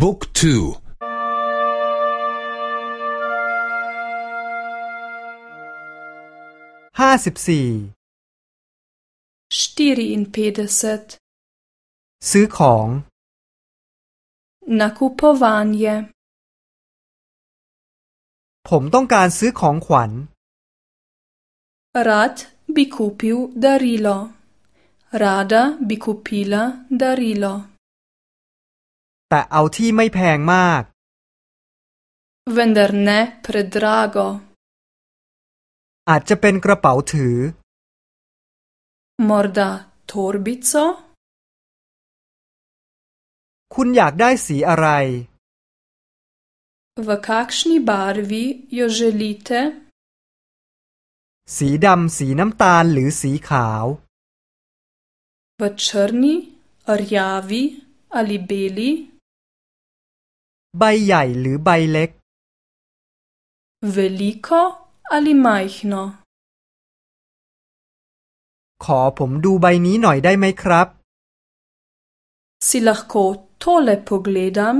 บุ๊กทูห้าสิบสี่ซื้อของ nakupovanje ผมต้องการซื้อของขวัญ rad bi kupil darilo rada bi kupila darilo แต่เอาที่ไม่แพงมาก vendar ne predrago อาจจะเป็นกระเป๋าถือ morda torbico คุณอยากได้สีอะไร v kakšni barvi jo želite สีดำสีน้ำตาลหรือสีขาว v črni rjavi ali beli ใบใหญ่หรือใบเล็ก veliko ali majhno ขอผมดูใบนี้หน่อยได้ไหมครับ si lahko tole pogledam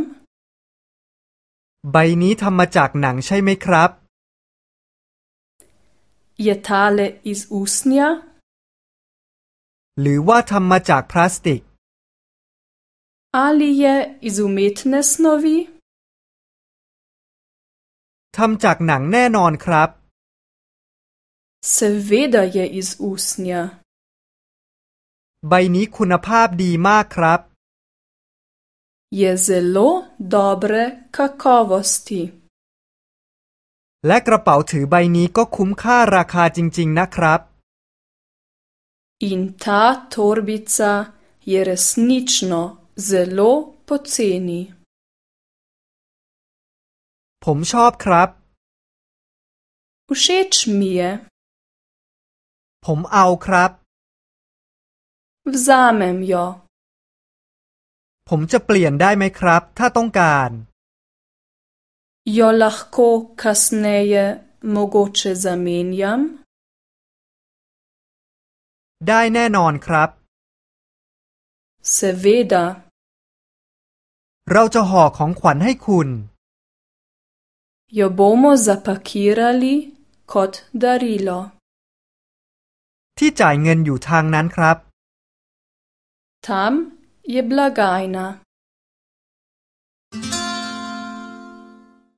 ใบนี้ทำมาจากหนังใช่ไหมครับ je tale iz usnja หรือว่าทำมาจากพลาสติก ali je iz umetne snovi ทำจากหนังแน่นอนครับ seveda je iz usnja ใบนี้คุณภาพดีมากครับ je zelo dobre kakovosti และกระเป๋าถือใบนี้ก็คุ้มค่าราคาจริง ๆ นะครับ in ta torbica je resnično zelo poceni ผมชอบครับ všeč mi je ผมเอาครับ vzamem jo ผมจะเปลี่ยนได้ไหมครับ ถ้าต้องการ jo lahko kasneje mogoče zamenjam ได้แน่นอนครับ seveda เราจะห่อของขวัญให้คุณ jo bomo zapakirali kot darilo ที่จ่ายเงินอยู่ทางนั้นครับ tam je blagajna